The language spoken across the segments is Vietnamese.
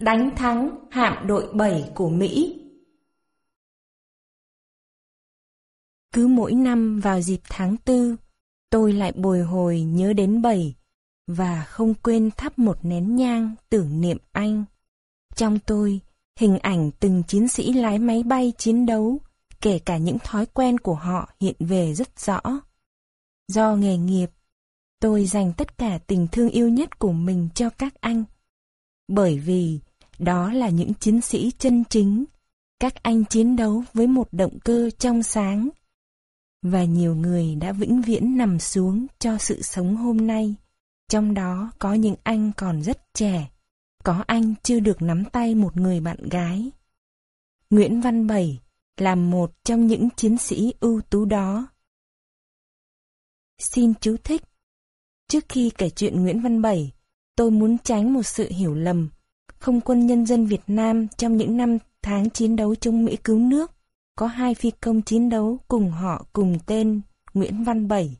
Đánh thắng hạm đội 7 của Mỹ Cứ mỗi năm vào dịp tháng tư, tôi lại bồi hồi nhớ đến bảy và không quên thắp một nén nhang tưởng niệm anh. Trong tôi, hình ảnh từng chiến sĩ lái máy bay chiến đấu, kể cả những thói quen của họ hiện về rất rõ. Do nghề nghiệp, tôi dành tất cả tình thương yêu nhất của mình cho các anh. Bởi vì đó là những chiến sĩ chân chính, các anh chiến đấu với một động cơ trong sáng, và nhiều người đã vĩnh viễn nằm xuống cho sự sống hôm nay. Trong đó có những anh còn rất trẻ, có anh chưa được nắm tay một người bạn gái. Nguyễn Văn Bảy là một trong những chiến sĩ ưu tú đó. Xin chú thích. Trước khi kể chuyện Nguyễn Văn Bảy, tôi muốn tránh một sự hiểu lầm. Không quân nhân dân Việt Nam trong những năm tháng chiến đấu chống Mỹ cứu nước có hai phi công chiến đấu cùng họ cùng tên Nguyễn Văn Bảy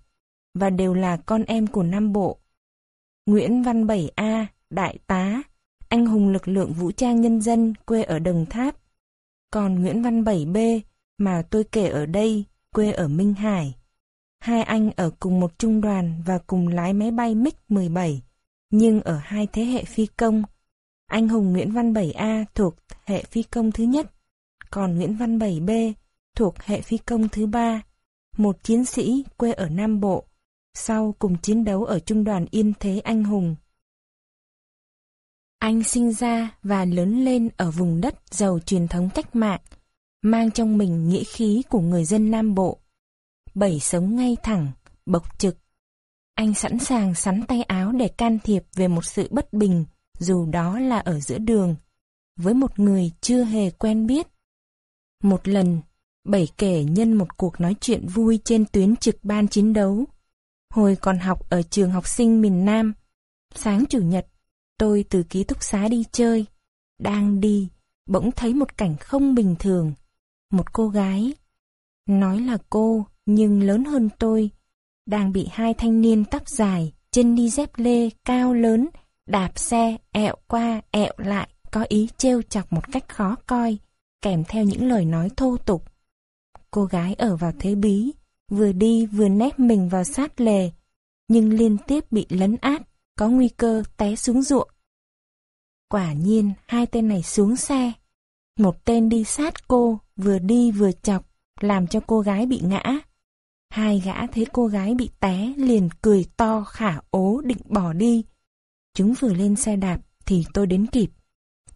và đều là con em của Nam Bộ. Nguyễn Văn Bảy A, đại tá, anh hùng lực lượng vũ trang nhân dân quê ở Đồng Tháp. Còn Nguyễn Văn Bảy B mà tôi kể ở đây, quê ở Minh Hải. Hai anh ở cùng một trung đoàn và cùng lái máy bay MiG-17, nhưng ở hai thế hệ phi công. Anh hùng Nguyễn Văn Bảy A thuộc hệ phi công thứ nhất, còn Nguyễn Văn Bảy B thuộc hệ phi công thứ ba, một chiến sĩ quê ở Nam Bộ, sau cùng chiến đấu ở Trung đoàn Yên Thế Anh Hùng. Anh sinh ra và lớn lên ở vùng đất giàu truyền thống cách mạng, mang trong mình nghĩa khí của người dân Nam Bộ. Bảy sống ngay thẳng, bộc trực. Anh sẵn sàng sắn tay áo để can thiệp về một sự bất bình, dù đó là ở giữa đường, với một người chưa hề quen biết. Một lần, Bảy kể nhân một cuộc nói chuyện vui trên tuyến trực ban chiến đấu. Hồi còn học ở trường học sinh miền Nam, sáng chủ nhật, tôi từ ký túc xá đi chơi. Đang đi, bỗng thấy một cảnh không bình thường. Một cô gái, nói là cô nhưng lớn hơn tôi, đang bị hai thanh niên tóc dài, chân đi dép lê cao lớn, đạp xe ẹo qua ẹo lại, có ý trêu chọc một cách khó coi, kèm theo những lời nói thô tục. Cô gái ở vào thế bí, vừa đi vừa nép mình vào sát lề, nhưng liên tiếp bị lấn át, có nguy cơ té xuống ruộng. Quả nhiên, hai tên này xuống xe. Một tên đi sát cô, vừa đi vừa chọc, làm cho cô gái bị ngã. Hai gã thấy cô gái bị té liền cười to khả ố định bỏ đi. Chúng vừa lên xe đạp thì tôi đến kịp.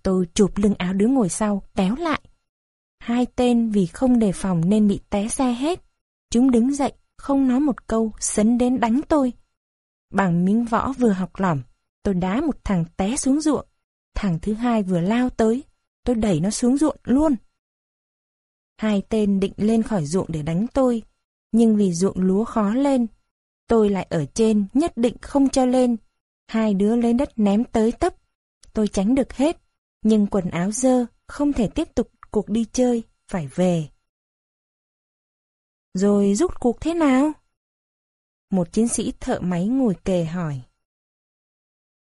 Tôi chụp lưng áo đứa ngồi sau, kéo lại. Hai tên vì không đề phòng nên bị té xe hết. Chúng đứng dậy, không nói một câu, sấn đến đánh tôi. Bằng miếng võ vừa học lỏm, tôi đá một thằng té xuống ruộng. Thằng thứ hai vừa lao tới, tôi đẩy nó xuống ruộng luôn. Hai tên định lên khỏi ruộng để đánh tôi, nhưng vì ruộng lúa khó lên, tôi lại ở trên nhất định không cho lên. Hai đứa lấy đất ném tới tấp, tôi tránh được hết, nhưng quần áo dơ, không thể tiếp tục cuộc đi chơi, phải về. Rồi rút cuộc thế nào? Một chiến sĩ thợ máy ngồi kề hỏi.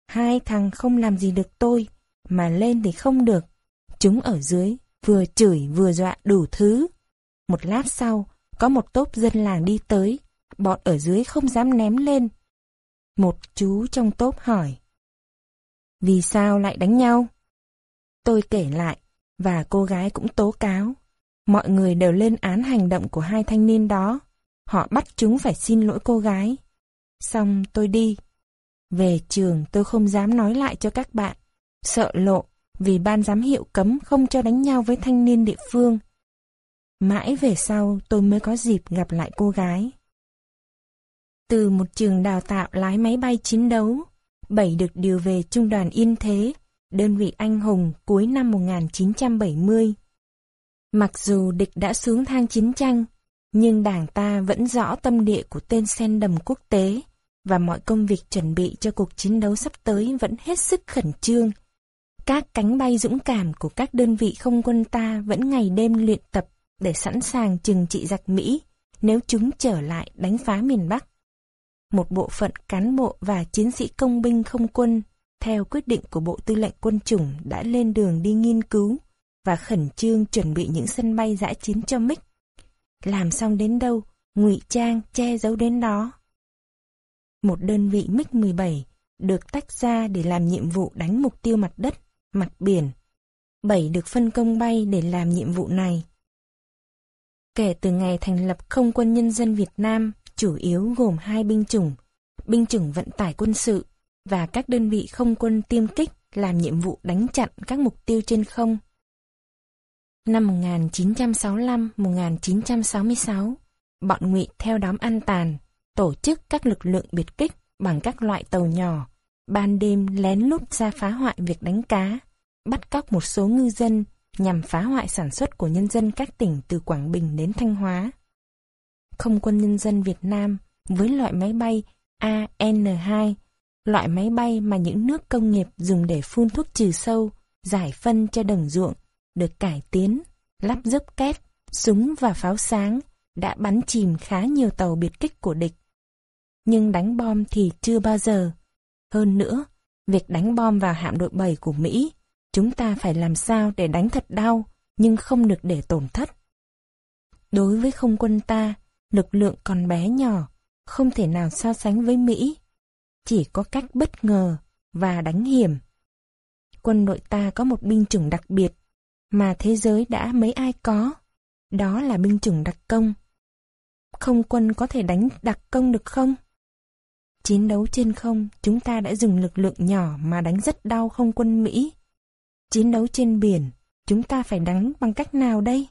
Hai thằng không làm gì được tôi, mà lên thì không được. Chúng ở dưới, vừa chửi vừa dọa đủ thứ. Một lát sau, có một tốp dân làng đi tới, bọn ở dưới không dám ném lên. Một chú trong tốp hỏi. Vì sao lại đánh nhau? Tôi kể lại, và cô gái cũng tố cáo. Mọi người đều lên án hành động của hai thanh niên đó. Họ bắt chúng phải xin lỗi cô gái. Xong tôi đi. Về trường tôi không dám nói lại cho các bạn. Sợ lộ vì ban giám hiệu cấm không cho đánh nhau với thanh niên địa phương. Mãi về sau tôi mới có dịp gặp lại cô gái. Từ một trường đào tạo lái máy bay chiến đấu, Bảy được điều về trung đoàn Yên Thế đơn vị anh hùng cuối năm 1970. Mặc dù địch đã xuống thang chiến tranh, nhưng đảng ta vẫn rõ tâm địa của tên sen đầm quốc tế và mọi công việc chuẩn bị cho cuộc chiến đấu sắp tới vẫn hết sức khẩn trương. Các cánh bay dũng cảm của các đơn vị không quân ta vẫn ngày đêm luyện tập để sẵn sàng trừng trị giặc Mỹ nếu chúng trở lại đánh phá miền Bắc. Một bộ phận cán bộ và chiến sĩ công binh không quân theo quyết định của Bộ Tư lệnh Quân chủng đã lên đường đi nghiên cứu và khẩn trương chuẩn bị những sân bay giã chiến cho MiG. Làm xong đến đâu, ngụy trang che giấu đến đó. Một đơn vị MiG-17 được tách ra để làm nhiệm vụ đánh mục tiêu mặt đất, mặt biển. Bảy được phân công bay để làm nhiệm vụ này. Kể từ ngày thành lập Không quân Nhân dân Việt Nam, chủ yếu gồm hai binh chủng, binh chủng vận tải quân sự và các đơn vị không quân tiêm kích làm nhiệm vụ đánh chặn các mục tiêu trên không. Năm 1965-1966, bọn ngụy theo đám ăn tàn, tổ chức các lực lượng biệt kích bằng các loại tàu nhỏ, ban đêm lén lút ra phá hoại việc đánh cá, bắt cóc một số ngư dân nhằm phá hoại sản xuất của nhân dân các tỉnh từ Quảng Bình đến Thanh Hóa. Không quân nhân dân Việt Nam với loại máy bay AN-2, loại máy bay mà những nước công nghiệp dùng để phun thuốc trừ sâu, giải phân cho đồng ruộng, được cải tiến, lắp dấp kép, súng và pháo sáng, đã bắn chìm khá nhiều tàu biệt kích của địch. Nhưng đánh bom thì chưa bao giờ. Hơn nữa, việc đánh bom vào hạm đội 7 của Mỹ, chúng ta phải làm sao để đánh thật đau, nhưng không được để tổn thất. Đối với không quân ta, lực lượng còn bé nhỏ, không thể nào so sánh với Mỹ. Chỉ có cách bất ngờ và đánh hiểm. Quân đội ta có một binh chủng đặc biệt mà thế giới đã mấy ai có. Đó là binh chủng đặc công. Không quân có thể đánh đặc công được không? Chiến đấu trên không, chúng ta đã dùng lực lượng nhỏ mà đánh rất đau không quân Mỹ. Chiến đấu trên biển, chúng ta phải đánh bằng cách nào đây?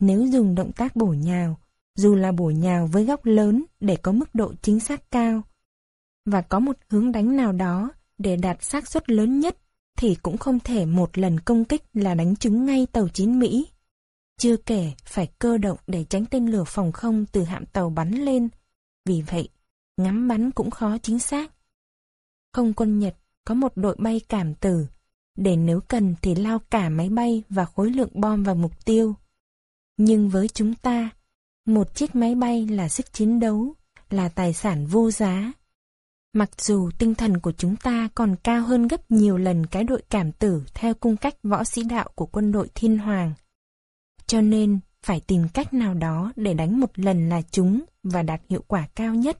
Nếu dùng động tác bổ nhào, dù là bổ nhào với góc lớn để có mức độ chính xác cao, và có một hướng đánh nào đó để đạt xác suất lớn nhất, thì cũng không thể một lần công kích là đánh trúng ngay tàu chiến Mỹ. Chưa kể phải cơ động để tránh tên lửa phòng không từ hạm tàu bắn lên. Vì vậy, ngắm bắn cũng khó chính xác. Không quân Nhật có một đội bay cảm tử, để nếu cần thì lao cả máy bay và khối lượng bom vào mục tiêu. Nhưng với chúng ta, một chiếc máy bay là sức chiến đấu, là tài sản vô giá. Mặc dù tinh thần của chúng ta còn cao hơn gấp nhiều lần cái đội cảm tử theo cung cách võ sĩ đạo của quân đội thiên hoàng. Cho nên, phải tìm cách nào đó để đánh một lần là chúng và đạt hiệu quả cao nhất.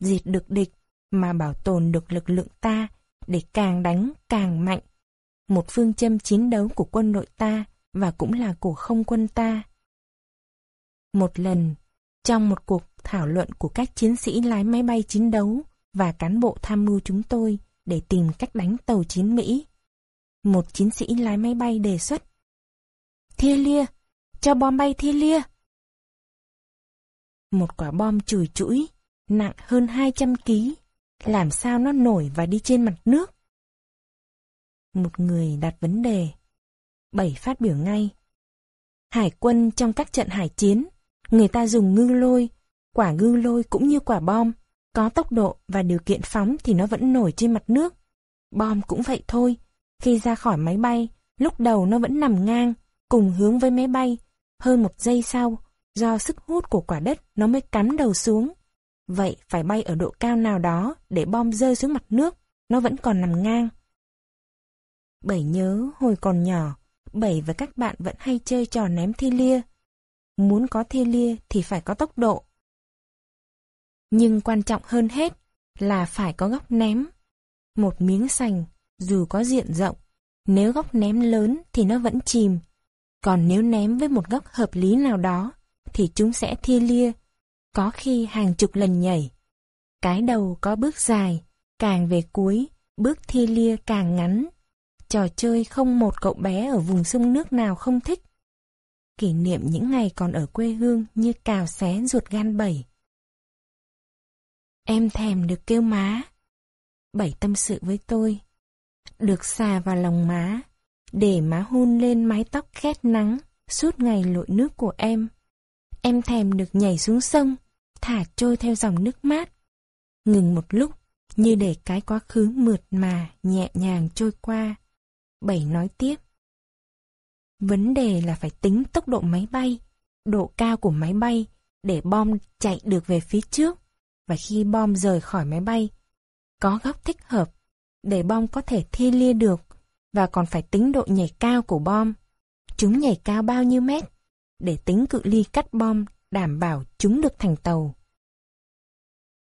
Diệt được địch mà bảo tồn được lực lượng ta để càng đánh càng mạnh. Một phương châm chiến đấu của quân đội ta và cũng là của không quân ta. Một lần, trong một cuộc thảo luận của các chiến sĩ lái máy bay chiến đấu và cán bộ tham mưu chúng tôi để tìm cách đánh tàu chiến Mỹ, một chiến sĩ lái máy bay đề xuất. Thia lia, cho bom bay thia lia. Một quả bom chùi chuỗi nặng hơn 200 kg, làm sao nó nổi và đi trên mặt nước? Một người đặt vấn đề. Bảy phát biểu ngay. Hải quân trong các trận hải chiến người ta dùng ngư lôi, quả ngư lôi cũng như quả bom, có tốc độ và điều kiện phóng thì nó vẫn nổi trên mặt nước. Bom cũng vậy thôi, khi ra khỏi máy bay, lúc đầu nó vẫn nằm ngang, cùng hướng với máy bay, hơn một giây sau, do sức hút của quả đất nó mới cắm đầu xuống. Vậy phải bay ở độ cao nào đó để bom rơi xuống mặt nước, nó vẫn còn nằm ngang. Bảy nhớ hồi còn nhỏ, Bảy và các bạn vẫn hay chơi trò ném thi lia. Muốn có thê lia thì phải có tốc độ. Nhưng quan trọng hơn hết là phải có góc ném. Một miếng sành, dù có diện rộng, nếu góc ném lớn thì nó vẫn chìm. Còn nếu ném với một góc hợp lý nào đó, thì chúng sẽ thia lia, có khi hàng chục lần nhảy. Cái đầu có bước dài, càng về cuối, bước thia lia càng ngắn. Trò chơi không một cậu bé ở vùng sông nước nào không thích kỷ niệm những ngày còn ở quê hương như cào xé ruột gan bảy. Em thèm được kêu má. Bảy tâm sự với tôi. Được xà vào lòng má, để má hôn lên mái tóc khét nắng suốt ngày lội nước của em. Em thèm được nhảy xuống sông, thả trôi theo dòng nước mát. Ngừng một lúc, như để cái quá khứ mượt mà, nhẹ nhàng trôi qua. Bảy nói tiếp. Vấn đề là phải tính tốc độ máy bay, độ cao của máy bay để bom chạy được về phía trước và khi bom rời khỏi máy bay, có góc thích hợp để bom có thể thi lia được, và còn phải tính độ nhảy cao của bom. Chúng nhảy cao bao nhiêu mét, để tính cự ly cắt bom đảm bảo chúng được thành tàu.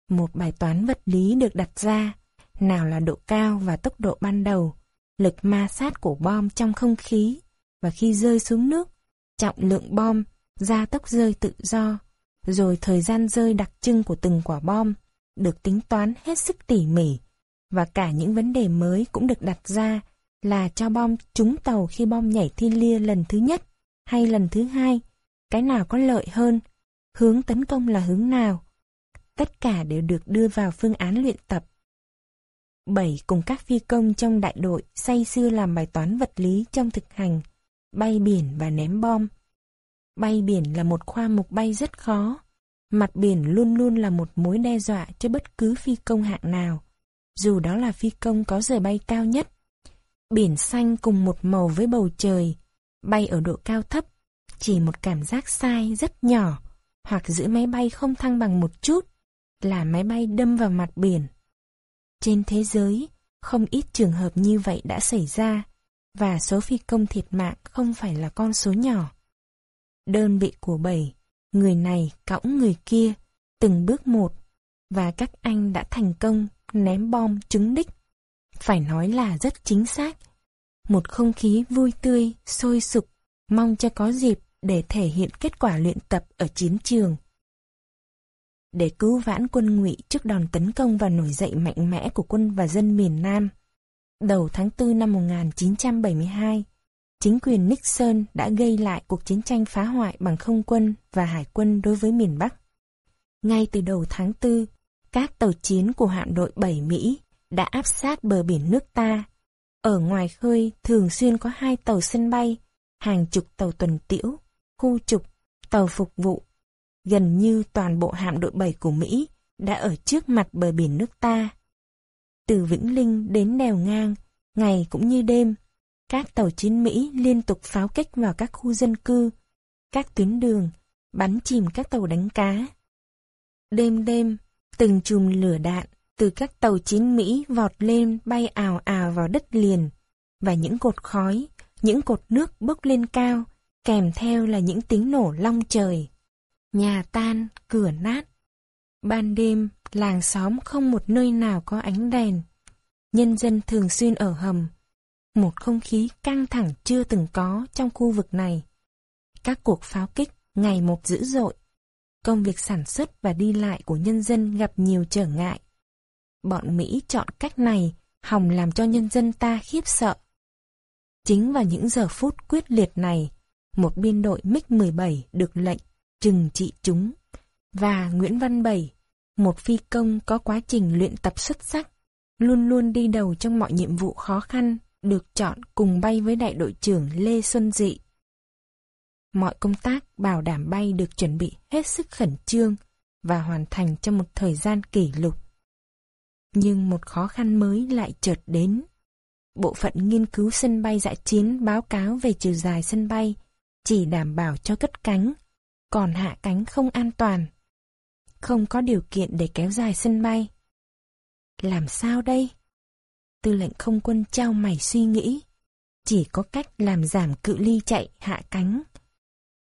Một bài toán vật lý được đặt ra, nào là độ cao và tốc độ ban đầu, lực ma sát của bom trong không khí, và khi rơi xuống nước, trọng lượng bom, gia tốc rơi tự do, rồi thời gian rơi đặc trưng của từng quả bom, được tính toán hết sức tỉ mỉ, và cả những vấn đề mới cũng được đặt ra là cho bom trúng tàu khi bom nhảy thiên lia lần thứ nhất hay lần thứ hai, cái nào có lợi hơn, hướng tấn công là hướng nào. Tất cả đều được đưa vào phương án luyện tập. Bảy cùng các phi công trong đại đội say xưa làm bài toán vật lý trong thực hành, bay biển và ném bom. Bay biển là một khoa mục bay rất khó. Mặt biển luôn luôn là một mối đe dọa cho bất cứ phi công hạng nào, dù đó là phi công có giờ bay cao nhất. Biển xanh cùng một màu với bầu trời, bay ở độ cao thấp, chỉ một cảm giác sai rất nhỏ, hoặc giữ máy bay không thăng bằng một chút, là máy bay đâm vào mặt biển. Trên thế giới, không ít trường hợp như vậy đã xảy ra, và số phi công thiệt mạng không phải là con số nhỏ. Đơn vị của bảy, người này cõng người kia, từng bước một, và các anh đã thành công ném bom trúng đích. Phải nói là rất chính xác. Một không khí vui tươi, sôi sục, mong cho có dịp để thể hiện kết quả luyện tập ở chiến trường. Để cứu vãn quân ngụy trước đòn tấn công và nổi dậy mạnh mẽ của quân và dân miền Nam, đầu tháng 4 năm 1972, chính quyền Nixon đã gây lại cuộc chiến tranh phá hoại bằng không quân và hải quân đối với miền Bắc. Ngay từ đầu tháng 4, các tàu chiến của hạm đội 7 Mỹ đã áp sát bờ biển nước ta. Ở ngoài khơi thường xuyên có hai tàu sân bay, hàng chục tàu tuần tiễu, khu trục, tàu phục vụ. Gần như toàn bộ hạm đội 7 của Mỹ đã ở trước mặt bờ biển nước ta. Từ Vĩnh Linh đến đèo ngang, ngày cũng như đêm, các tàu chiến Mỹ liên tục pháo kích vào các khu dân cư, các tuyến đường, bắn chìm các tàu đánh cá. Đêm đêm, từng chùm lửa đạn từ các tàu chiến Mỹ vọt lên bay ào ào vào đất liền, và những cột khói, những cột nước bốc lên cao, kèm theo là những tiếng nổ long trời. Nhà tan, cửa nát. Ban đêm, làng xóm không một nơi nào có ánh đèn. Nhân dân thường xuyên ở hầm. Một không khí căng thẳng chưa từng có trong khu vực này. Các cuộc pháo kích ngày một dữ dội. Công việc sản xuất và đi lại của nhân dân gặp nhiều trở ngại. Bọn Mỹ chọn cách này hòng làm cho nhân dân ta khiếp sợ. Chính vào những giờ phút quyết liệt này, một biên đội MiG-17 được lệnh trừng trị chúng. Và Nguyễn Văn Bảy, một phi công có quá trình luyện tập xuất sắc, luôn luôn đi đầu trong mọi nhiệm vụ khó khăn, được chọn cùng bay với đại đội trưởng Lê Xuân Dị. Mọi công tác bảo đảm bay được chuẩn bị hết sức khẩn trương và hoàn thành trong một thời gian kỷ lục. Nhưng một khó khăn mới lại chợt đến. Bộ phận nghiên cứu sân bay dã chiến báo cáo về chiều dài sân bay chỉ đảm bảo cho cất cánh, còn hạ cánh không an toàn. Không có điều kiện để kéo dài sân bay. Làm sao đây? Tư lệnh không quân trao mày suy nghĩ. Chỉ có cách làm giảm cự ly chạy hạ cánh.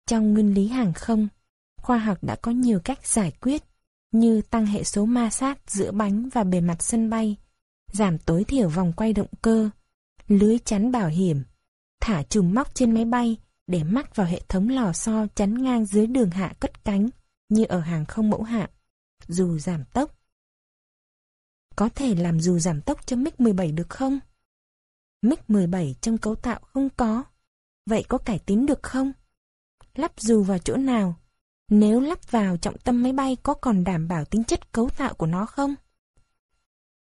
Trong nguyên lý hàng không, khoa học đã có nhiều cách giải quyết, như tăng hệ số ma sát giữa bánh và bề mặt sân bay, giảm tối thiểu vòng quay động cơ, lưới chắn bảo hiểm, thả chùm móc trên máy bay để mắc vào hệ thống lò xo chắn ngang dưới đường hạ cất cánh như ở hàng không mẫu hạ dù giảm tốc. Có thể làm dù giảm tốc cho MiG-17 được không? MiG-17 trong cấu tạo không có, vậy có cải tiến được không? Lắp dù vào chỗ nào? Nếu lắp vào trọng tâm máy bay có còn đảm bảo tính chất cấu tạo của nó không?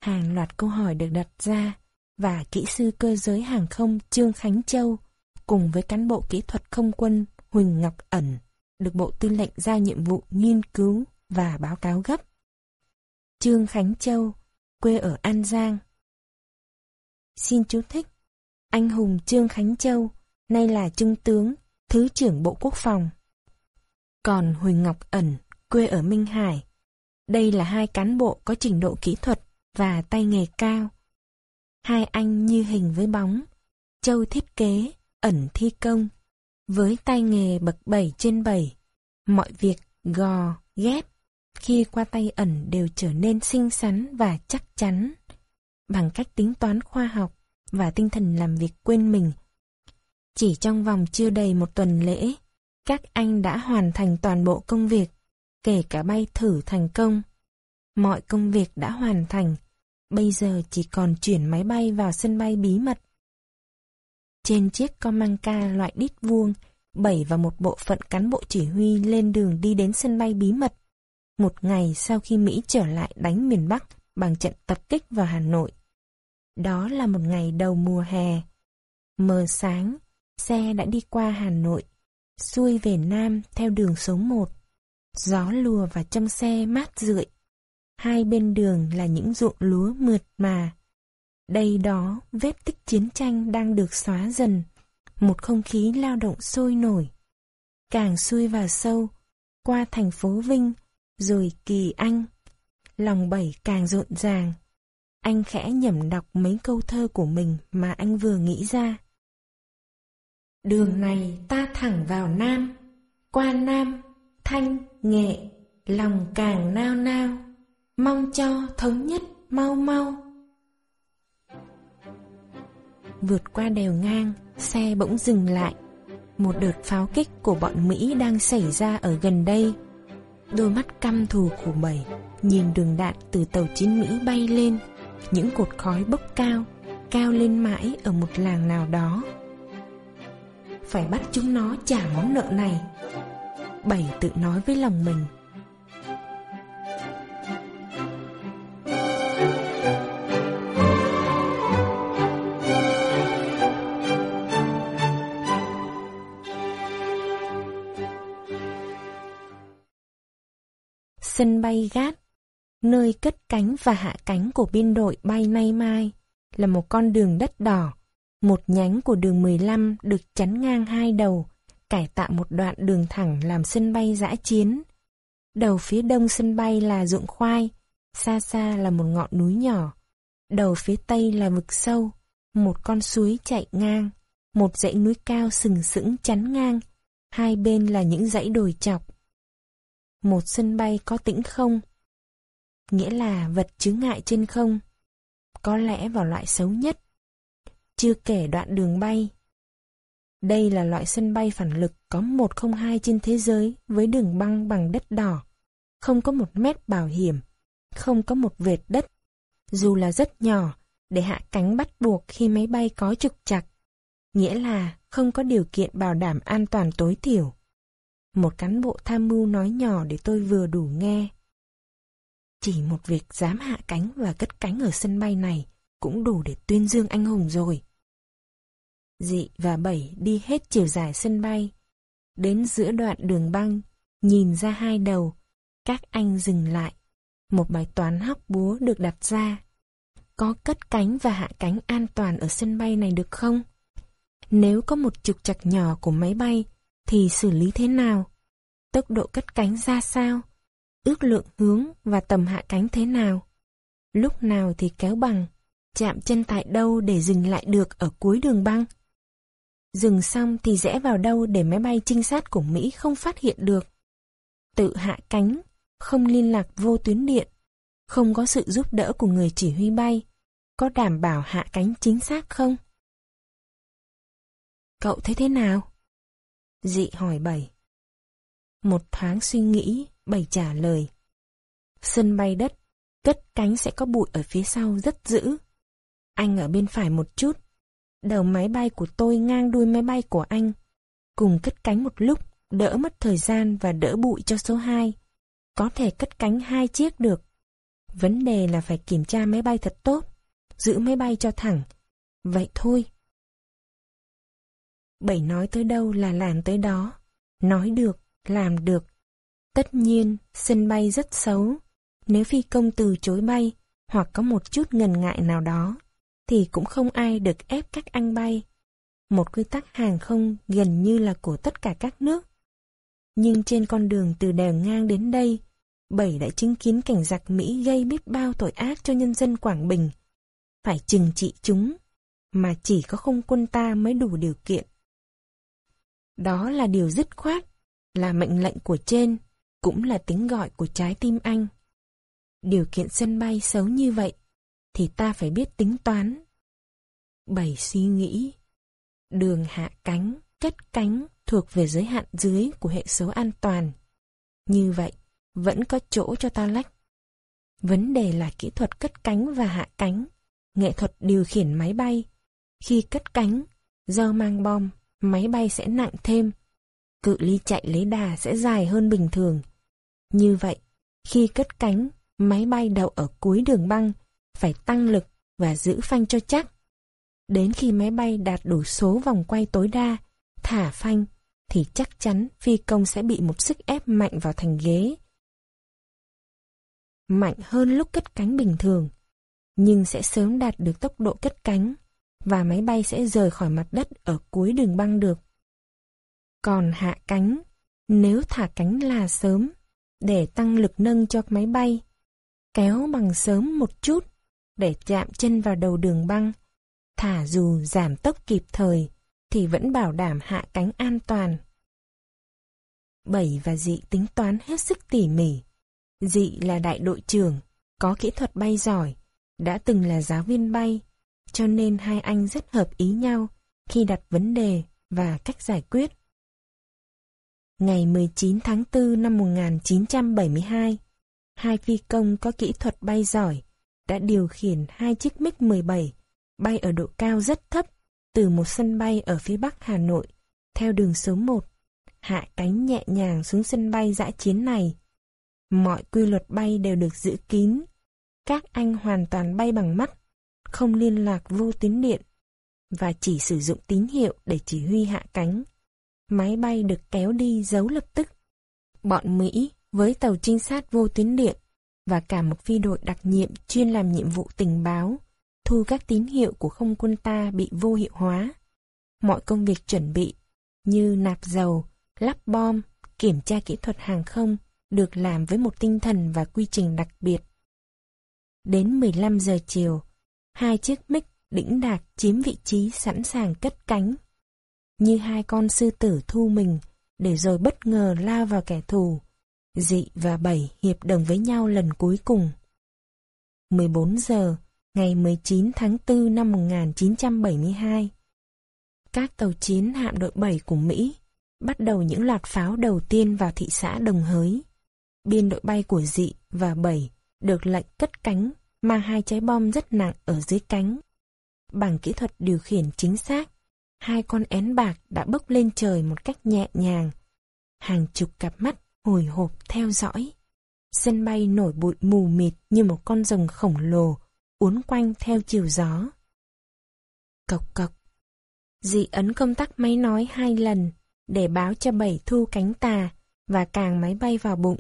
Hàng loạt câu hỏi được đặt ra và kỹ sư cơ giới hàng không Trương Khánh Châu cùng với cán bộ kỹ thuật không quân Huỳnh Ngọc Ẩn được Bộ Tư lệnh giao nhiệm vụ nghiên cứu và báo cáo gấp. Trương Khánh Châu, quê ở An Giang. Xin chú thích, anh hùng Trương Khánh Châu, nay là Trung tướng, Thứ trưởng Bộ Quốc phòng. Còn Huỳnh Ngọc Ẩn, quê ở Minh Hải. Đây là hai cán bộ có trình độ kỹ thuật và tay nghề cao. Hai anh như hình với bóng. Châu thiết kế, ẩn thi công. Với tay nghề bậc bảy trên bảy, mọi việc gò, ghép, khi qua tay ẩn đều trở nên xinh xắn và chắc chắn. Bằng cách tính toán khoa học và tinh thần làm việc quên mình. Chỉ trong vòng chưa đầy một tuần lễ, các anh đã hoàn thành toàn bộ công việc, kể cả bay thử thành công. Mọi công việc đã hoàn thành, bây giờ chỉ còn chuyển máy bay vào sân bay bí mật. Trên chiếc Comanca loại đít vuông, bảy và một bộ phận cán bộ chỉ huy lên đường đi đến sân bay bí mật. Một ngày sau khi Mỹ trở lại đánh miền Bắc bằng trận tập kích vào Hà Nội. Đó là một ngày đầu mùa hè. Mờ sáng, xe đã đi qua Hà Nội, xuôi về Nam theo đường số 1. Gió lùa vào trong xe mát rượi. Hai bên đường là những ruộng lúa mượt mà. Đây đó, vết tích chiến tranh đang được xóa dần. Một không khí lao động sôi nổi. Càng xuôi vào sâu, qua thành phố Vinh, rồi Kỳ Anh. Lòng bảy càng rộn ràng. Anh khẽ nhẩm đọc mấy câu thơ của mình mà anh vừa nghĩ ra. Đường này ta thẳng vào Nam, qua Nam, Thanh, Nghệ, lòng càng nao nao, mong cho thống nhất mau mau. Vượt qua đèo ngang, xe bỗng dừng lại. Một đợt pháo kích của bọn Mỹ đang xảy ra ở gần đây. Đôi mắt căm thù của bảy nhìn đường đạn từ tàu chiến Mỹ bay lên, những cột khói bốc cao, cao lên mãi ở một làng nào đó phải bắt chúng nó trả món nợ này. Bảy tự nói với lòng mình. Sân bay Gát, nơi cất cánh và hạ cánh của biên đội bay nay mai, là một con đường đất đỏ một nhánh của đường 15 được chắn ngang hai đầu, cải tạo một đoạn đường thẳng làm sân bay giã chiến. Đầu phía đông sân bay là ruộng khoai, xa xa là một ngọn núi nhỏ. Đầu phía tây là vực sâu, một con suối chạy ngang, một dãy núi cao sừng sững chắn ngang, hai bên là những dãy đồi chọc. Một sân bay có tĩnh không, nghĩa là vật chướng ngại trên không. Có lẽ vào loại xấu nhất, chưa kể đoạn đường bay. Đây là loại sân bay phản lực có 102 trên thế giới với đường băng bằng đất đỏ, không có một mét bảo hiểm, không có một vệt đất, dù là rất nhỏ, để hạ cánh bắt buộc khi máy bay có trục chặt, nghĩa là không có điều kiện bảo đảm an toàn tối thiểu. Một cán bộ tham mưu nói nhỏ để tôi vừa đủ nghe. Chỉ một việc dám hạ cánh và cất cánh ở sân bay này cũng đủ để tuyên dương anh hùng rồi. Dị và Bảy đi hết chiều dài sân bay. Đến giữa đoạn đường băng, nhìn ra hai đầu, các anh dừng lại. Một bài toán hóc búa được đặt ra. Có cất cánh và hạ cánh an toàn ở sân bay này được không? Nếu có một trục chặt nhỏ của máy bay, thì xử lý thế nào? Tốc độ cất cánh ra sao? Ước lượng hướng và tầm hạ cánh thế nào? Lúc nào thì kéo bằng? Chạm chân tại đâu để dừng lại được ở cuối đường băng? Dừng xong thì rẽ vào đâu để máy bay trinh sát của Mỹ không phát hiện được. Tự hạ cánh, không liên lạc vô tuyến điện, không có sự giúp đỡ của người chỉ huy bay, có đảm bảo hạ cánh chính xác không? Cậu thấy thế nào? Dị hỏi Bảy. Một tháng suy nghĩ, Bảy trả lời. Sân bay đất, cất cánh sẽ có bụi ở phía sau rất dữ. Anh ở bên phải một chút, đầu máy bay của tôi ngang đuôi máy bay của anh. Cùng cất cánh một lúc, đỡ mất thời gian và đỡ bụi cho số 2. Có thể cất cánh hai chiếc được. Vấn đề là phải kiểm tra máy bay thật tốt, giữ máy bay cho thẳng. Vậy thôi. Bảy nói tới đâu là làm tới đó. Nói được, làm được. Tất nhiên, sân bay rất xấu. Nếu phi công từ chối bay, hoặc có một chút ngần ngại nào đó, thì cũng không ai được ép các anh bay. Một quy tắc hàng không gần như là của tất cả các nước. Nhưng trên con đường từ đèo ngang đến đây, Bảy đã chứng kiến cảnh giặc Mỹ gây biết bao tội ác cho nhân dân Quảng Bình. phải trừng trị chúng, mà chỉ có không quân ta mới đủ điều kiện. Đó là điều dứt khoát, là mệnh lệnh của trên, cũng là tiếng gọi của trái tim anh. Điều kiện sân bay xấu như vậy, thì ta phải biết tính toán. Bảy suy nghĩ Đường hạ cánh, cất cánh thuộc về giới hạn dưới của hệ số an toàn. Như vậy, vẫn có chỗ cho ta lách. Vấn đề là kỹ thuật cất cánh và hạ cánh, nghệ thuật điều khiển máy bay. Khi cất cánh, do mang bom, máy bay sẽ nặng thêm. Cự ly chạy lấy đà sẽ dài hơn bình thường. Như vậy, khi cất cánh, máy bay đậu ở cuối đường băng, phải tăng lực và giữ phanh cho chắc. Đến khi máy bay đạt đủ số vòng quay tối đa, thả phanh, thì chắc chắn phi công sẽ bị một sức ép mạnh vào thành ghế. Mạnh hơn lúc cất cánh bình thường, nhưng sẽ sớm đạt được tốc độ cất cánh, và máy bay sẽ rời khỏi mặt đất ở cuối đường băng được. Còn hạ cánh, nếu thả cánh là sớm, để tăng lực nâng cho máy bay, kéo bằng sớm một chút, để chạm chân vào đầu đường băng, thả dù giảm tốc kịp thời, thì vẫn bảo đảm hạ cánh an toàn. Bảy và dị tính toán hết sức tỉ mỉ. Dị là đại đội trưởng, có kỹ thuật bay giỏi, đã từng là giáo viên bay, cho nên hai anh rất hợp ý nhau khi đặt vấn đề và cách giải quyết. Ngày 19 tháng 4 năm 1972, hai phi công có kỹ thuật bay giỏi đã điều khiển hai chiếc MiG-17 bay ở độ cao rất thấp từ một sân bay ở phía bắc Hà Nội theo đường số 1, hạ cánh nhẹ nhàng xuống sân bay dã chiến này. Mọi quy luật bay đều được giữ kín. Các anh hoàn toàn bay bằng mắt, không liên lạc vô tuyến điện và chỉ sử dụng tín hiệu để chỉ huy hạ cánh. Máy bay được kéo đi giấu lập tức. Bọn Mỹ với tàu trinh sát vô tuyến điện và cả một phi đội đặc nhiệm chuyên làm nhiệm vụ tình báo thu các tín hiệu của không quân ta bị vô hiệu hóa. Mọi công việc chuẩn bị như nạp dầu, lắp bom, kiểm tra kỹ thuật hàng không được làm với một tinh thần và quy trình đặc biệt. Đến 15 giờ chiều, hai chiếc mic đĩnh đạc chiếm vị trí sẵn sàng cất cánh. Như hai con sư tử thu mình, để rồi bất ngờ lao vào kẻ thù. Dị và Bảy hiệp đồng với nhau lần cuối cùng. 14 giờ, ngày 19 tháng 4 năm 1972. Các tàu chiến hạm đội 7 của Mỹ bắt đầu những loạt pháo đầu tiên vào thị xã Đồng Hới. Biên đội bay của dị và bảy được lệnh cất cánh mang hai trái bom rất nặng ở dưới cánh. Bằng kỹ thuật điều khiển chính xác, hai con én bạc đã bốc lên trời một cách nhẹ nhàng. Hàng chục cặp mắt hồi hộp theo dõi. Sân bay nổi bụi mù mịt như một con rồng khổng lồ uốn quanh theo chiều gió. Cộc cộc. Dị ấn công tắc máy nói hai lần để báo cho bảy thu cánh tà và càng máy bay vào bụng.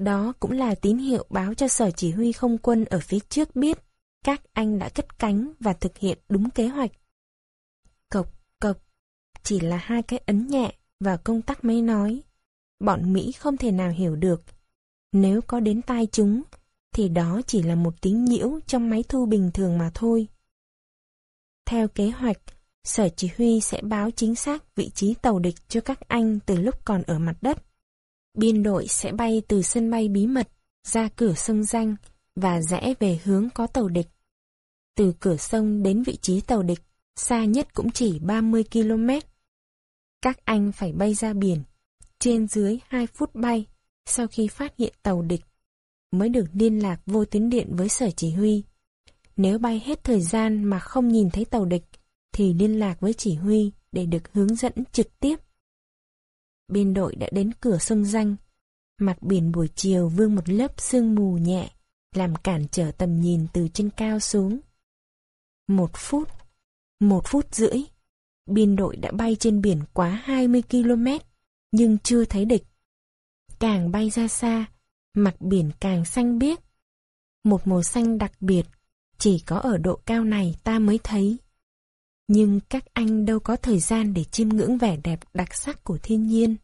Đó cũng là tín hiệu báo cho sở chỉ huy không quân ở phía trước biết các anh đã cất cánh và thực hiện đúng kế hoạch. Cộc cộc chỉ là hai cái ấn nhẹ và công tắc máy nói. Bọn Mỹ không thể nào hiểu được. Nếu có đến tai chúng, thì đó chỉ là một tiếng nhiễu trong máy thu bình thường mà thôi. Theo kế hoạch, Sở Chỉ huy sẽ báo chính xác vị trí tàu địch cho các anh từ lúc còn ở mặt đất. Biên đội sẽ bay từ sân bay bí mật ra cửa sông Danh và rẽ về hướng có tàu địch. Từ cửa sông đến vị trí tàu địch, xa nhất cũng chỉ 30 km. Các anh phải bay ra biển, trên dưới 2 phút bay sau khi phát hiện tàu địch mới được liên lạc vô tuyến điện với sở chỉ huy. Nếu bay hết thời gian mà không nhìn thấy tàu địch, thì liên lạc với chỉ huy để được hướng dẫn trực tiếp. Bên đội đã đến cửa sông Danh. Mặt biển buổi chiều vương một lớp sương mù nhẹ, làm cản trở tầm nhìn từ trên cao xuống. Một phút, một phút rưỡi, biên đội đã bay trên biển quá 20 km, nhưng chưa thấy địch. Càng bay ra xa, mặt biển càng xanh biếc. Một màu xanh đặc biệt, chỉ có ở độ cao này ta mới thấy. Nhưng các anh đâu có thời gian để chiêm ngưỡng vẻ đẹp đặc sắc của thiên nhiên.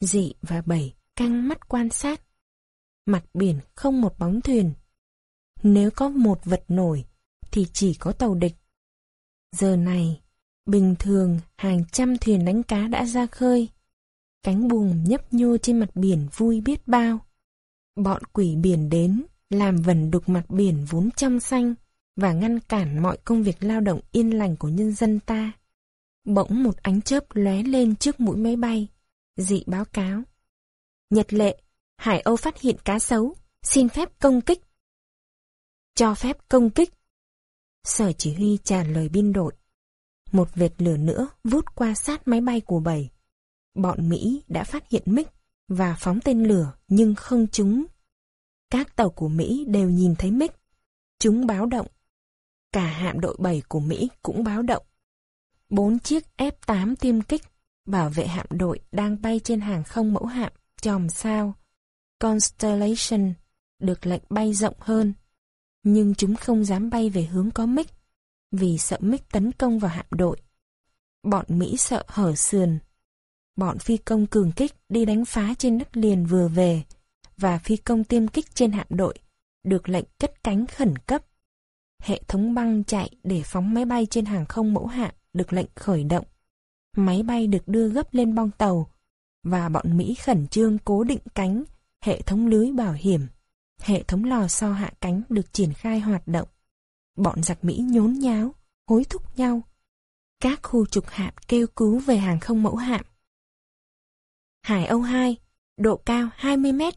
Dị và bảy căng mắt quan sát. Mặt biển không một bóng thuyền. Nếu có một vật nổi, thì chỉ có tàu địch. Giờ này, bình thường hàng trăm thuyền đánh cá đã ra khơi. Cánh buồm nhấp nhô trên mặt biển vui biết bao. Bọn quỷ biển đến, làm vần đục mặt biển vốn trong xanh và ngăn cản mọi công việc lao động yên lành của nhân dân ta. Bỗng một ánh chớp lóe lên trước mũi máy bay. Dị báo cáo. Nhật lệ, Hải Âu phát hiện cá sấu, xin phép công kích. Cho phép công kích. Sở chỉ huy trả lời biên đội. Một vệt lửa nữa vút qua sát máy bay của bảy. Bọn Mỹ đã phát hiện mic và phóng tên lửa nhưng không trúng. Các tàu của Mỹ đều nhìn thấy mic. Chúng báo động. Cả hạm đội 7 của Mỹ cũng báo động. Bốn chiếc F-8 tiêm kích bảo vệ hạm đội đang bay trên hàng không mẫu hạm chòm sao Constellation được lệnh bay rộng hơn, nhưng chúng không dám bay về hướng có mic vì sợ mic tấn công vào hạm đội. Bọn Mỹ sợ hở sườn. Bọn phi công cường kích đi đánh phá trên đất liền vừa về và phi công tiêm kích trên hạm đội được lệnh cất cánh khẩn cấp. Hệ thống băng chạy để phóng máy bay trên hàng không mẫu hạm được lệnh khởi động. Máy bay được đưa gấp lên bong tàu và bọn Mỹ khẩn trương cố định cánh, hệ thống lưới bảo hiểm, hệ thống lò xo hạ cánh được triển khai hoạt động. Bọn giặc Mỹ nhốn nháo, hối thúc nhau. Các khu trục hạm kêu cứu về hàng không mẫu hạm. Hải Âu 2, độ cao 20 mét,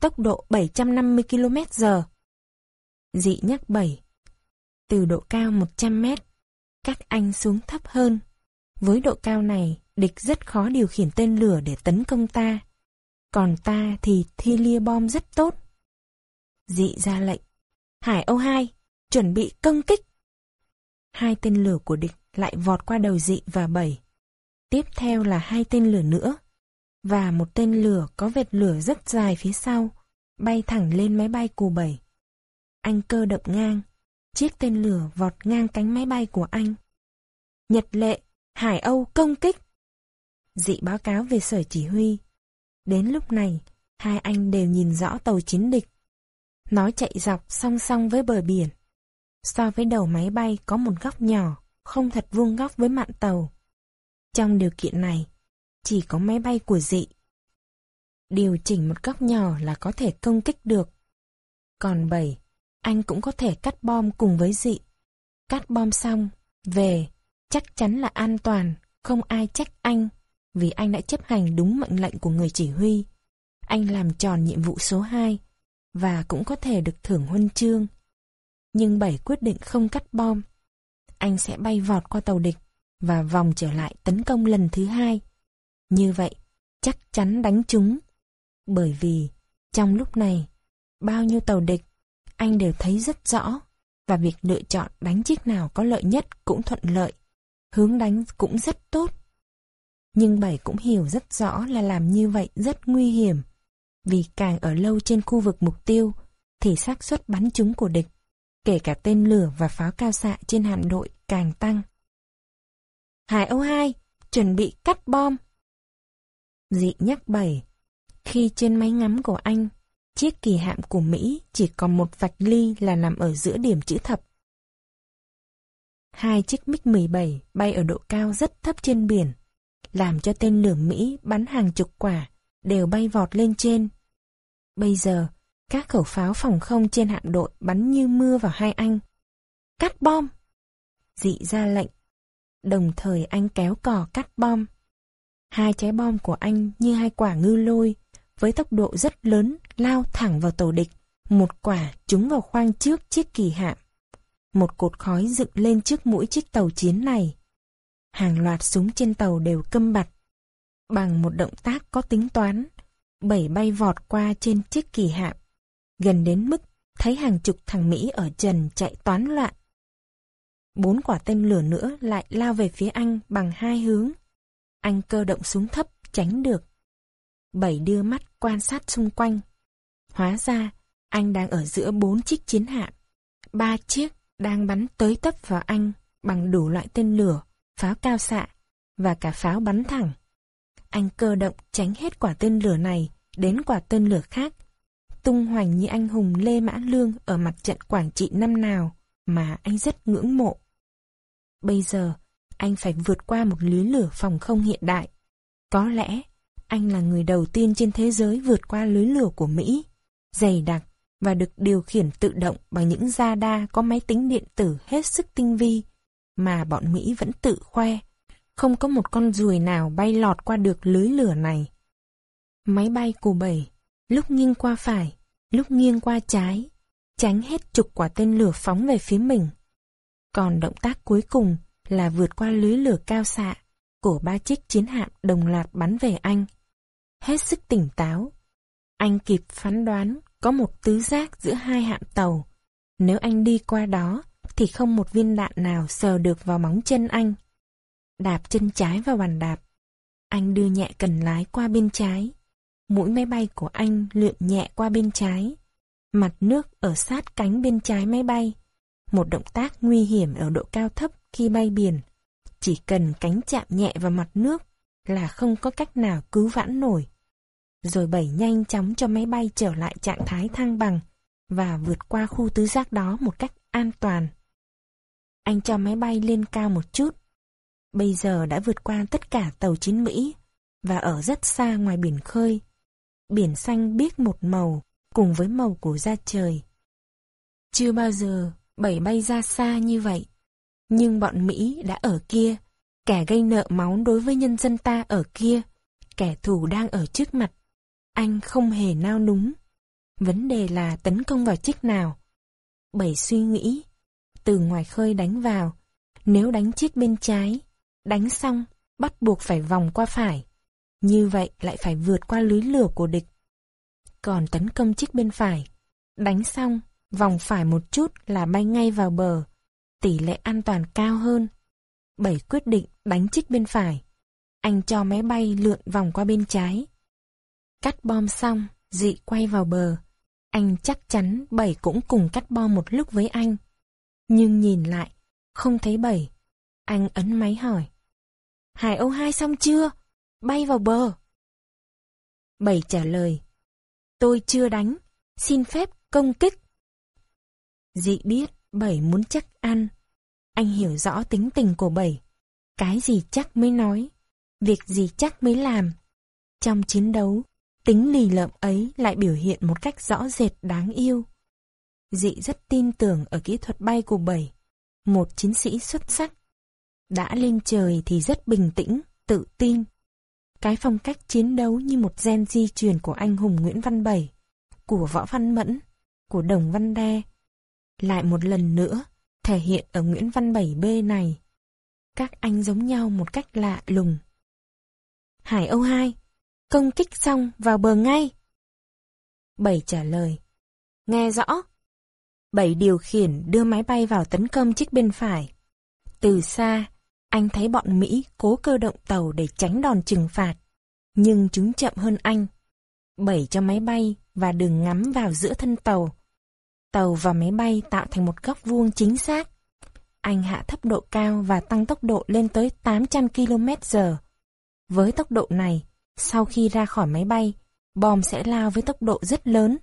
tốc độ 750 km giờ. Dị nhắc 7. Từ độ cao 100 mét, các anh xuống thấp hơn. Với độ cao này, địch rất khó điều khiển tên lửa để tấn công ta. Còn ta thì thi lia bom rất tốt. Dị ra lệnh. Hải Âu 2, chuẩn bị công kích. Hai tên lửa của địch lại vọt qua đầu dị và bảy. Tiếp theo là hai tên lửa nữa. Và một tên lửa có vệt lửa rất dài phía sau, bay thẳng lên máy bay của bảy. Anh cơ đập ngang, chiếc tên lửa vọt ngang cánh máy bay của anh. Nhật lệ, Hải Âu công kích. Dị báo cáo về sở chỉ huy. Đến lúc này, hai anh đều nhìn rõ tàu chiến địch. Nó chạy dọc song song với bờ biển. So với đầu máy bay có một góc nhỏ, không thật vuông góc với mạn tàu. Trong điều kiện này, chỉ có máy bay của dị. Điều chỉnh một góc nhỏ là có thể công kích được. Còn bảy, anh cũng có thể cắt bom cùng với dị. Cắt bom xong, về, chắc chắn là an toàn, không ai trách anh, vì anh đã chấp hành đúng mệnh lệnh của người chỉ huy. Anh làm tròn nhiệm vụ số 2, và cũng có thể được thưởng huân chương. Nhưng Bảy quyết định không cắt bom. Anh sẽ bay vọt qua tàu địch và vòng trở lại tấn công lần thứ hai. Như vậy, chắc chắn đánh chúng. Bởi vì, trong lúc này, bao nhiêu tàu địch, anh đều thấy rất rõ, và việc lựa chọn đánh chiếc nào có lợi nhất cũng thuận lợi hướng đánh cũng rất tốt. Nhưng Bảy cũng hiểu rất rõ là làm như vậy rất nguy hiểm, vì càng ở lâu trên khu vực mục tiêu, thì xác suất bắn trúng của địch, kể cả tên lửa và pháo cao xạ trên hạm đội càng tăng. Hải Âu 2, chuẩn bị cắt bom. Dị nhắc Bảy, khi trên máy ngắm của anh, chiếc kỳ hạm của Mỹ chỉ còn một vạch ly là nằm ở giữa điểm chữ thập Hai chiếc MiG-17 bay ở độ cao rất thấp trên biển, làm cho tên lửa Mỹ bắn hàng chục quả, đều bay vọt lên trên. Bây giờ, các khẩu pháo phòng không trên hạm đội bắn như mưa vào hai anh. Cắt bom! Dị ra lệnh. Đồng thời anh kéo cò cắt bom. Hai trái bom của anh như hai quả ngư lôi, với tốc độ rất lớn lao thẳng vào tàu địch, một quả trúng vào khoang trước chiếc kỳ hạm một cột khói dựng lên trước mũi chiếc tàu chiến này. Hàng loạt súng trên tàu đều câm bặt. Bằng một động tác có tính toán, bảy bay vọt qua trên chiếc kỳ hạm. Gần đến mức thấy hàng chục thằng Mỹ ở trần chạy toán loạn. Bốn quả tên lửa nữa lại lao về phía anh bằng hai hướng. Anh cơ động súng thấp, tránh được. Bảy đưa mắt quan sát xung quanh. Hóa ra, anh đang ở giữa bốn chiếc chiến hạm. Ba chiếc đang bắn tới tấp vào anh bằng đủ loại tên lửa, pháo cao xạ và cả pháo bắn thẳng. Anh cơ động tránh hết quả tên lửa này đến quả tên lửa khác, tung hoành như anh hùng Lê Mã Lương ở mặt trận Quảng Trị năm nào, mà anh rất ngưỡng mộ. Bây giờ, anh phải vượt qua một lưới lửa phòng không hiện đại. Có lẽ, anh là người đầu tiên trên thế giới vượt qua lưới lửa của Mỹ, dày đặc và được điều khiển tự động bằng những gia đa có máy tính điện tử hết sức tinh vi mà bọn Mỹ vẫn tự khoe. Không có một con ruồi nào bay lọt qua được lưới lửa này. Máy bay của bảy, lúc nghiêng qua phải, lúc nghiêng qua trái, tránh hết chục quả tên lửa phóng về phía mình. Còn động tác cuối cùng là vượt qua lưới lửa cao xạ của ba chiếc chiến hạm đồng loạt bắn về anh. Hết sức tỉnh táo, anh kịp phán đoán có một tứ giác giữa hai hạm tàu. Nếu anh đi qua đó, thì không một viên đạn nào sờ được vào móng chân anh. Đạp chân trái vào bàn đạp. Anh đưa nhẹ cần lái qua bên trái. Mũi máy bay của anh lượn nhẹ qua bên trái. Mặt nước ở sát cánh bên trái máy bay. Một động tác nguy hiểm ở độ cao thấp khi bay biển. Chỉ cần cánh chạm nhẹ vào mặt nước là không có cách nào cứu vãn nổi. Rồi bảy nhanh chóng cho máy bay trở lại trạng thái thăng bằng và vượt qua khu tứ giác đó một cách an toàn. Anh cho máy bay lên cao một chút. Bây giờ đã vượt qua tất cả tàu chiến Mỹ và ở rất xa ngoài biển khơi. Biển xanh biếc một màu cùng với màu của da trời. Chưa bao giờ bảy bay ra xa như vậy. Nhưng bọn Mỹ đã ở kia, kẻ gây nợ máu đối với nhân dân ta ở kia, kẻ thù đang ở trước mặt. Anh không hề nao núng. Vấn đề là tấn công vào chiếc nào. Bảy suy nghĩ, từ ngoài khơi đánh vào, nếu đánh chiếc bên trái, đánh xong, bắt buộc phải vòng qua phải. Như vậy lại phải vượt qua lưới lửa của địch. Còn tấn công chiếc bên phải, đánh xong, vòng phải một chút là bay ngay vào bờ, tỷ lệ an toàn cao hơn. Bảy quyết định đánh chiếc bên phải. Anh cho máy bay lượn vòng qua bên trái. Cắt bom xong, dị quay vào bờ. Anh chắc chắn Bảy cũng cùng cắt bom một lúc với anh. Nhưng nhìn lại, không thấy Bảy. Anh ấn máy hỏi. Hải Âu hai xong chưa? Bay vào bờ. Bảy trả lời. Tôi chưa đánh, xin phép công kích. Dị biết Bảy muốn chắc ăn. Anh hiểu rõ tính tình của Bảy. Cái gì chắc mới nói, việc gì chắc mới làm. Trong chiến đấu, tính lì lợm ấy lại biểu hiện một cách rõ rệt đáng yêu. Dị rất tin tưởng ở kỹ thuật bay của Bảy, một chiến sĩ xuất sắc. Đã lên trời thì rất bình tĩnh, tự tin. Cái phong cách chiến đấu như một gen di truyền của anh hùng Nguyễn Văn Bảy, của Võ Văn Mẫn, của Đồng Văn Đe. Lại một lần nữa, thể hiện ở Nguyễn Văn Bảy B này. Các anh giống nhau một cách lạ lùng. Hải Âu hai công kích xong vào bờ ngay. Bảy trả lời, nghe rõ. Bảy điều khiển đưa máy bay vào tấn công chiếc bên phải. Từ xa, anh thấy bọn Mỹ cố cơ động tàu để tránh đòn trừng phạt, nhưng chúng chậm hơn anh. Bảy cho máy bay và đường ngắm vào giữa thân tàu. Tàu và máy bay tạo thành một góc vuông chính xác. Anh hạ thấp độ cao và tăng tốc độ lên tới 800 km h Với tốc độ này, sau khi ra khỏi máy bay, bom sẽ lao với tốc độ rất lớn.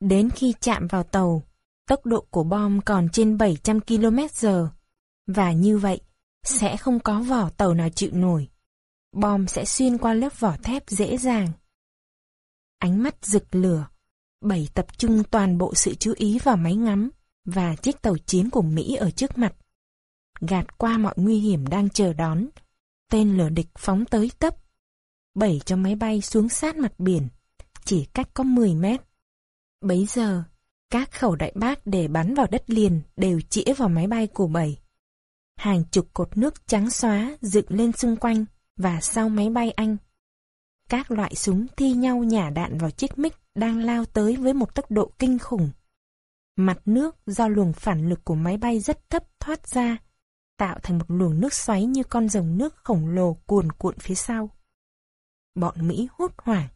Đến khi chạm vào tàu, tốc độ của bom còn trên 700 km h Và như vậy, sẽ không có vỏ tàu nào chịu nổi. Bom sẽ xuyên qua lớp vỏ thép dễ dàng. Ánh mắt rực lửa, bảy tập trung toàn bộ sự chú ý vào máy ngắm và chiếc tàu chiến của Mỹ ở trước mặt. Gạt qua mọi nguy hiểm đang chờ đón, tên lửa địch phóng tới tấp. Bảy cho máy bay xuống sát mặt biển, chỉ cách có 10 mét. Bấy giờ, các khẩu đại bác để bắn vào đất liền đều chĩa vào máy bay của bảy. Hàng chục cột nước trắng xóa dựng lên xung quanh và sau máy bay anh. Các loại súng thi nhau nhả đạn vào chiếc mic đang lao tới với một tốc độ kinh khủng. Mặt nước do luồng phản lực của máy bay rất thấp thoát ra, tạo thành một luồng nước xoáy như con rồng nước khổng lồ cuồn cuộn phía sau. Bọn Mỹ hốt hoảng,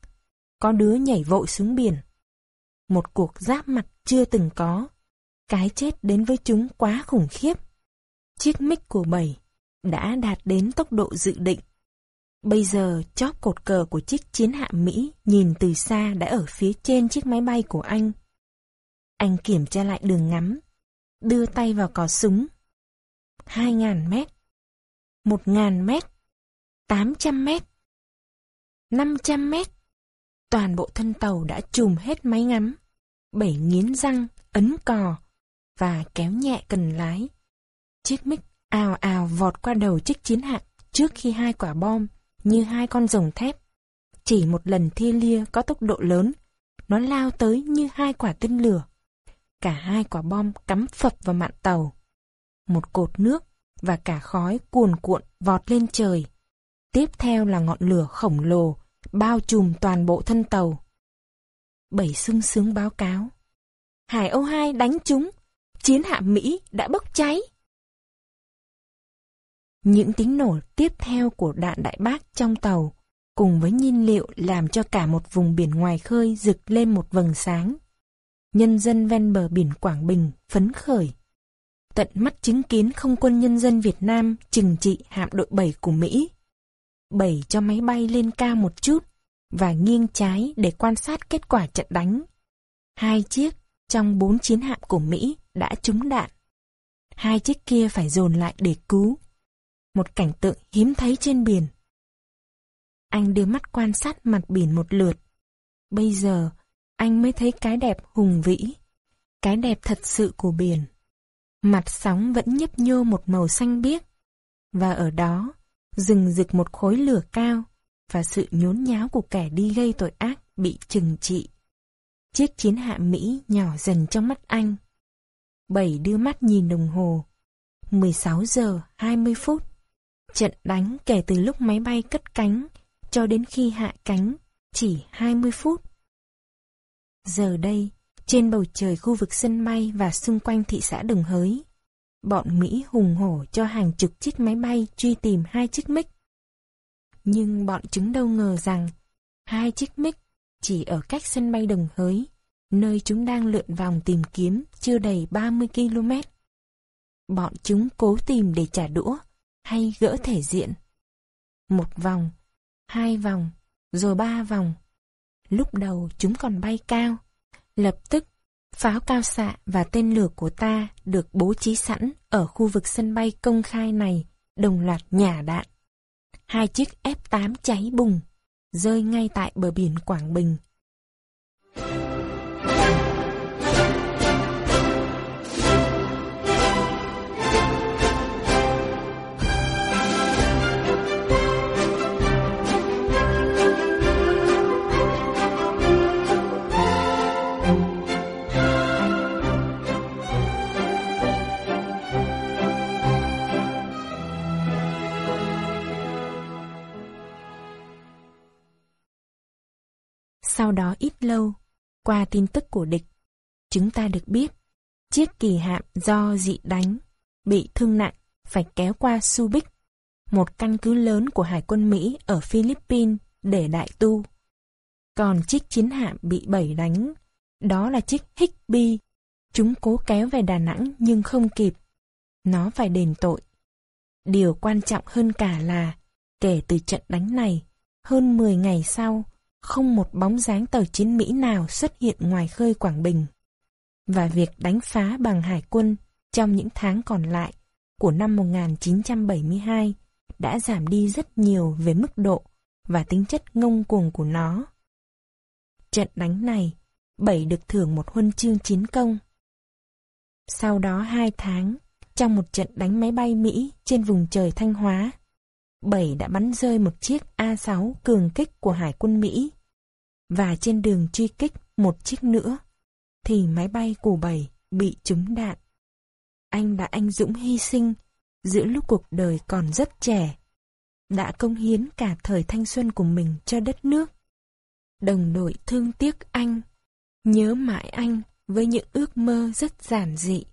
có đứa nhảy vội xuống biển. Một cuộc giáp mặt chưa từng có. Cái chết đến với chúng quá khủng khiếp. Chiếc mic của bảy đã đạt đến tốc độ dự định. Bây giờ chóp cột cờ của chiếc chiến hạm Mỹ nhìn từ xa đã ở phía trên chiếc máy bay của anh. Anh kiểm tra lại đường ngắm. đưa tay vào cò súng. 2.000 mét, 1.000 mét, 800 mét, 500 mét. Toàn bộ thân tàu đã chùm hết máy ngắm, bảy nghiến răng, ấn cò và kéo nhẹ cần lái. Chiếc mic ào ào vọt qua đầu chiếc chiến hạm trước khi hai quả bom như hai con rồng thép. Chỉ một lần thi lia có tốc độ lớn, nó lao tới như hai quả tên lửa. Cả hai quả bom cắm phập vào mạn tàu. Một cột nước và cả khói cuồn cuộn vọt lên trời. Tiếp theo là ngọn lửa khổng lồ, bao trùm toàn bộ thân tàu. Bảy sưng sướng báo cáo. Hải Âu 2 đánh chúng, chiến hạm Mỹ đã bốc cháy. Những tiếng nổ tiếp theo của đạn đại bác trong tàu, cùng với nhiên liệu làm cho cả một vùng biển ngoài khơi rực lên một vầng sáng. Nhân dân ven bờ biển Quảng Bình phấn khởi. Tận mắt chứng kiến không quân nhân dân Việt Nam trừng trị hạm đội 7 của Mỹ bẩy cho máy bay lên cao một chút và nghiêng trái để quan sát kết quả trận đánh. Hai chiếc trong bốn chiến hạm của Mỹ đã trúng đạn. Hai chiếc kia phải dồn lại để cứu. Một cảnh tượng hiếm thấy trên biển. Anh đưa mắt quan sát mặt biển một lượt. Bây giờ, anh mới thấy cái đẹp hùng vĩ, cái đẹp thật sự của biển. Mặt sóng vẫn nhấp nhô một màu xanh biếc, và ở đó, rừng rực một khối lửa cao, và sự nhốn nháo của kẻ đi gây tội ác bị trừng trị. Chiếc chiến hạm Mỹ nhỏ dần trong mắt anh. Bảy đưa mắt nhìn đồng hồ. 16 giờ 20 phút. Trận đánh kể từ lúc máy bay cất cánh cho đến khi hạ cánh chỉ 20 phút. Giờ đây, trên bầu trời khu vực sân bay và xung quanh thị xã Đồng Hới, bọn Mỹ hùng hổ cho hàng chục chiếc máy bay truy tìm hai chiếc mic. Nhưng bọn chúng đâu ngờ rằng hai chiếc mic chỉ ở cách sân bay Đồng Hới, nơi chúng đang lượn vòng tìm kiếm chưa đầy 30 km. Bọn chúng cố tìm để trả đũa hay gỡ thể diện. Một vòng, hai vòng, rồi ba vòng. Lúc đầu chúng còn bay cao. Lập tức, pháo cao xạ và tên lửa của ta được bố trí sẵn ở khu vực sân bay công khai này, đồng loạt nhả đạn. Hai chiếc F-8 cháy bùng, rơi ngay tại bờ biển Quảng Bình. Đó ít lâu, qua tin tức của địch, chúng ta được biết chiếc kỳ hạm do dị đánh, bị thương nặng, phải kéo qua Subic, một căn cứ lớn của Hải quân Mỹ ở Philippines để đại tu. Còn chiếc chiến hạm bị bẩy đánh, đó là chiếc Higby. Chúng cố kéo về Đà Nẵng nhưng không kịp. Nó phải đền tội. Điều quan trọng hơn cả là, kể từ trận đánh này, hơn 10 ngày sau, không một bóng dáng tàu chiến Mỹ nào xuất hiện ngoài khơi Quảng Bình. Và việc đánh phá bằng hải quân trong những tháng còn lại của năm 1972 đã giảm đi rất nhiều về mức độ và tính chất ngông cuồng của nó. Trận đánh này, Bảy được thưởng một huân chương chiến công. Sau đó hai tháng, trong một trận đánh máy bay Mỹ trên vùng trời Thanh Hóa, Bảy đã bắn rơi một chiếc A6 cường kích của Hải quân Mỹ. Và trên đường truy kích một chiếc nữa, thì máy bay của Bảy bị trúng đạn. Anh đã anh dũng hy sinh giữa lúc cuộc đời còn rất trẻ. Đã công hiến cả thời thanh xuân của mình cho đất nước. Đồng đội thương tiếc anh, nhớ mãi anh với những ước mơ rất giản dị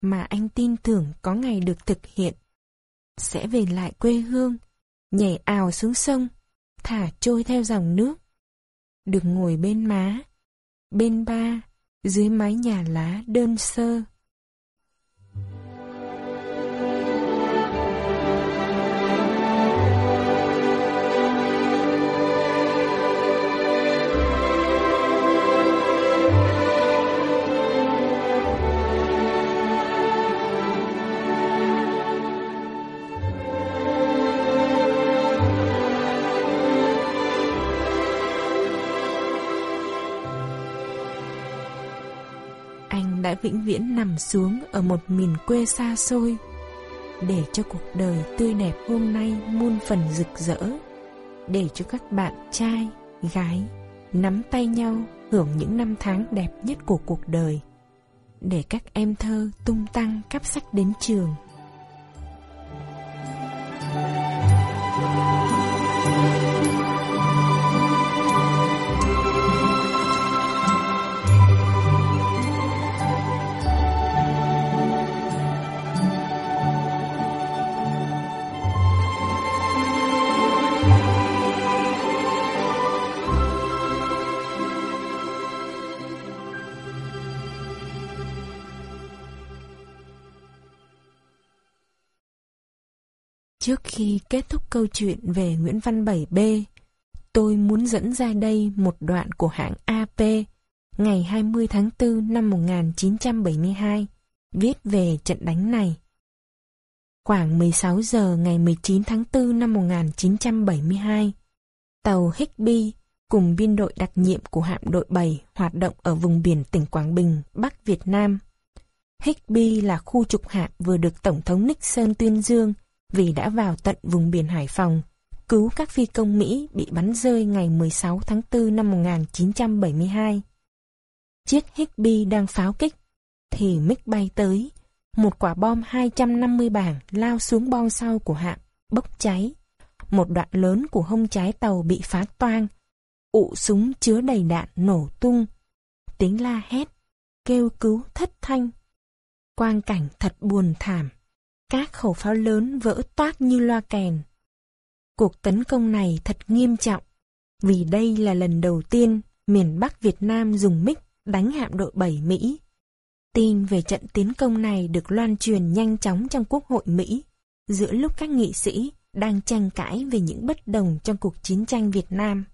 mà anh tin tưởng có ngày được thực hiện. Sẽ về lại quê hương, nhảy ào xuống sông, thả trôi theo dòng nước. Được ngồi bên má, bên ba, dưới mái nhà lá đơn sơ. Vĩnh viễn nằm xuống ở một miền quê xa xôi, để cho cuộc đời tươi đẹp hôm nay muôn phần rực rỡ, để cho các bạn trai, gái nắm tay nhau hưởng những năm tháng đẹp nhất của cuộc đời, để các em thơ tung tăng cắp sách đến trường. Khi kết thúc câu chuyện về Nguyễn Văn 7B, tôi muốn dẫn ra đây một đoạn của hãng AP ngày 20 tháng 4 năm 1972 viết về trận đánh này. Khoảng 16 giờ ngày 19 tháng 4 năm 1972, tàu Higby cùng biên đội đặc nhiệm của hạm đội 7 hoạt động ở vùng biển tỉnh Quảng Bình, Bắc Việt Nam. Higby là khu trục hạm vừa được Tổng thống Nixon tuyên dương vì đã vào tận vùng biển Hải Phòng, cứu các phi công Mỹ bị bắn rơi ngày 16 tháng 4 năm 1972. Chiếc Higby đang pháo kích, thì mic bay tới, một quả bom 250 bảng lao xuống bon sau của hạm, bốc cháy. Một đoạn lớn của hông trái tàu bị phá toang, ụ súng chứa đầy đạn nổ tung. Tiếng la hét, kêu cứu thất thanh. Quang cảnh thật buồn thảm. Các khẩu pháo lớn vỡ toát như loa kèn. Cuộc tấn công này thật nghiêm trọng, vì đây là lần đầu tiên miền Bắc Việt Nam dùng mic đánh hạm đội 7 Mỹ. Tin về trận tiến công này được loan truyền nhanh chóng trong Quốc hội Mỹ, giữa lúc các nghị sĩ đang tranh cãi về những bất đồng trong cuộc chiến tranh Việt Nam.